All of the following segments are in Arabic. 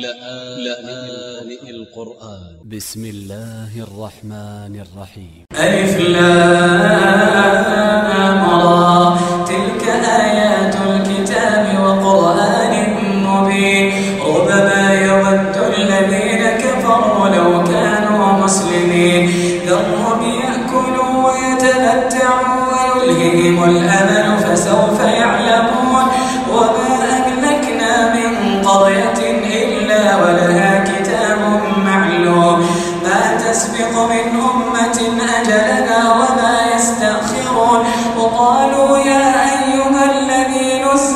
لآن القرآن. ب س م الله الرحمن الرحيم. ألف لام را. تلك آيات الكتاب وقرآن مبين. ربما يود الذين كفروا لو كانوا مسلمين. ذرهم يأكلوا ويتمتعوا ويلههم الأمل فسوف يعلمون.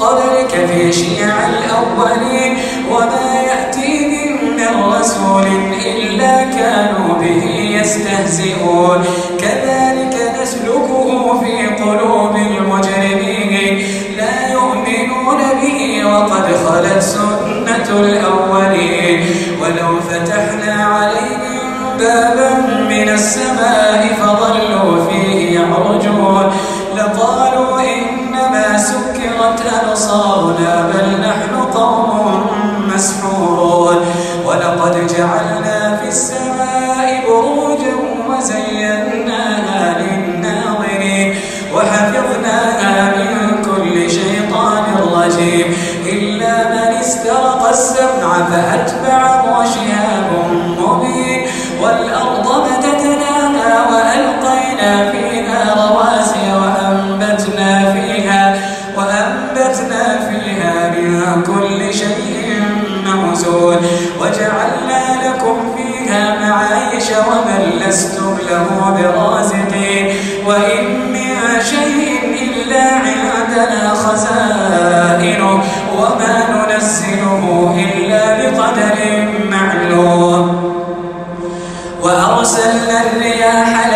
قبلك في شيع الأولين وما يأتيهم من رسول إلا كانوا به يستهزئون. كذلك نسلكه في قلوب المجرمين. لا يؤمنون به وقد خلت سنة الأولين. ولو فتحنا عليهم بابا من السماء فظلوا أبصارنا بل نحن قوم مسحورون. ولقد جعلنا في السماء بروجا وزيناها للناظرين وحفظناها من كل شيطان رجيم. إلا من استرق السمع فأتبعه له برازقين وإن من شيء إلا عندنا خزائنه وما ننزله إلا بقدر معلوم وأرسلنا الرياح لواقح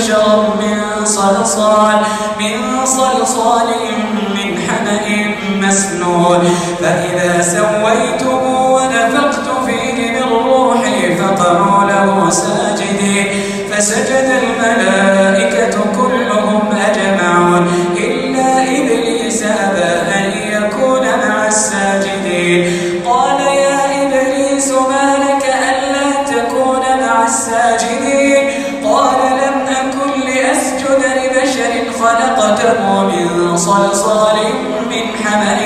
بشرا من صلصال من صلصال من حمأ مسنون. فإذا سويته ونفخت فيه من روحي فقعوا له ساجدين. فسجد الملائكة من صلصال من حمأ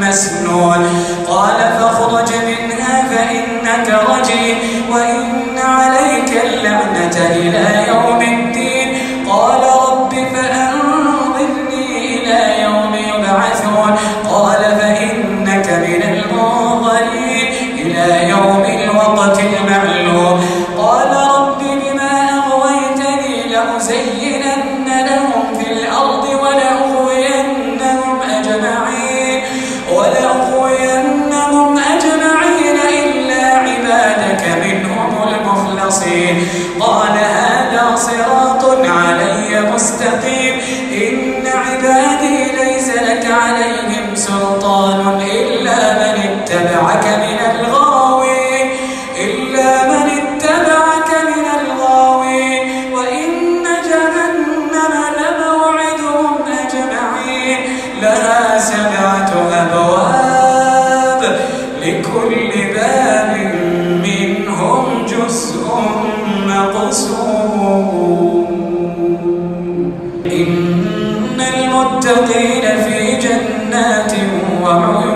مسنون. قال فاخرج منها فإنك رجيم وإن عليك اللعنة إلى يوم الدين قال هذا صراط علي مستقيم. إن Allah'ıma uyun.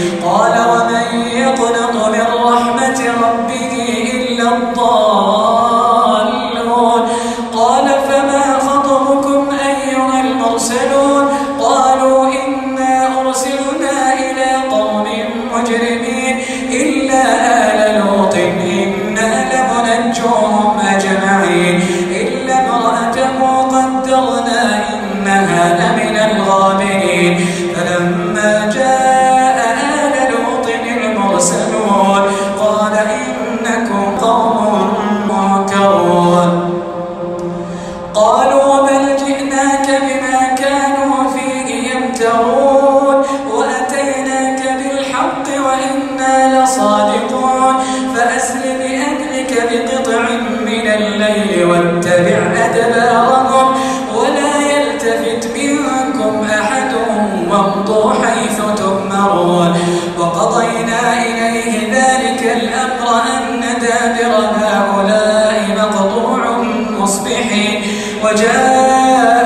وامضوا حيث تؤمرون وقضينا إليه ذلك الأمر أن دابر هؤلاء مقطوع مصبحين وجاء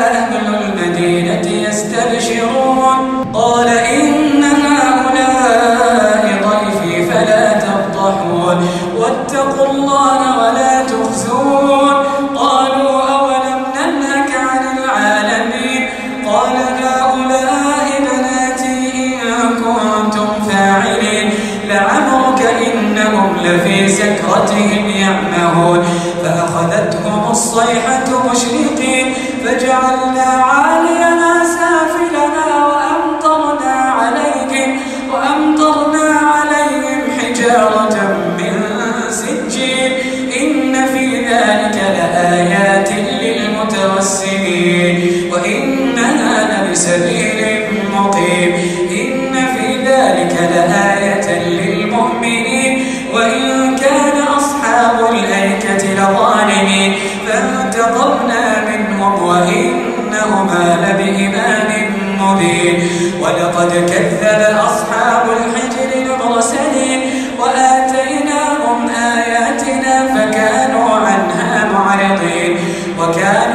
سكرتهم يعمهون فأخذتهم الصيحة مشرقين فجعلنا المقربين ولقد كذب أصحاب الحجر المرسلين. وآتيناهم آياتنا فكانوا عنها معرضين. وكانوا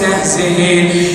مستهزئين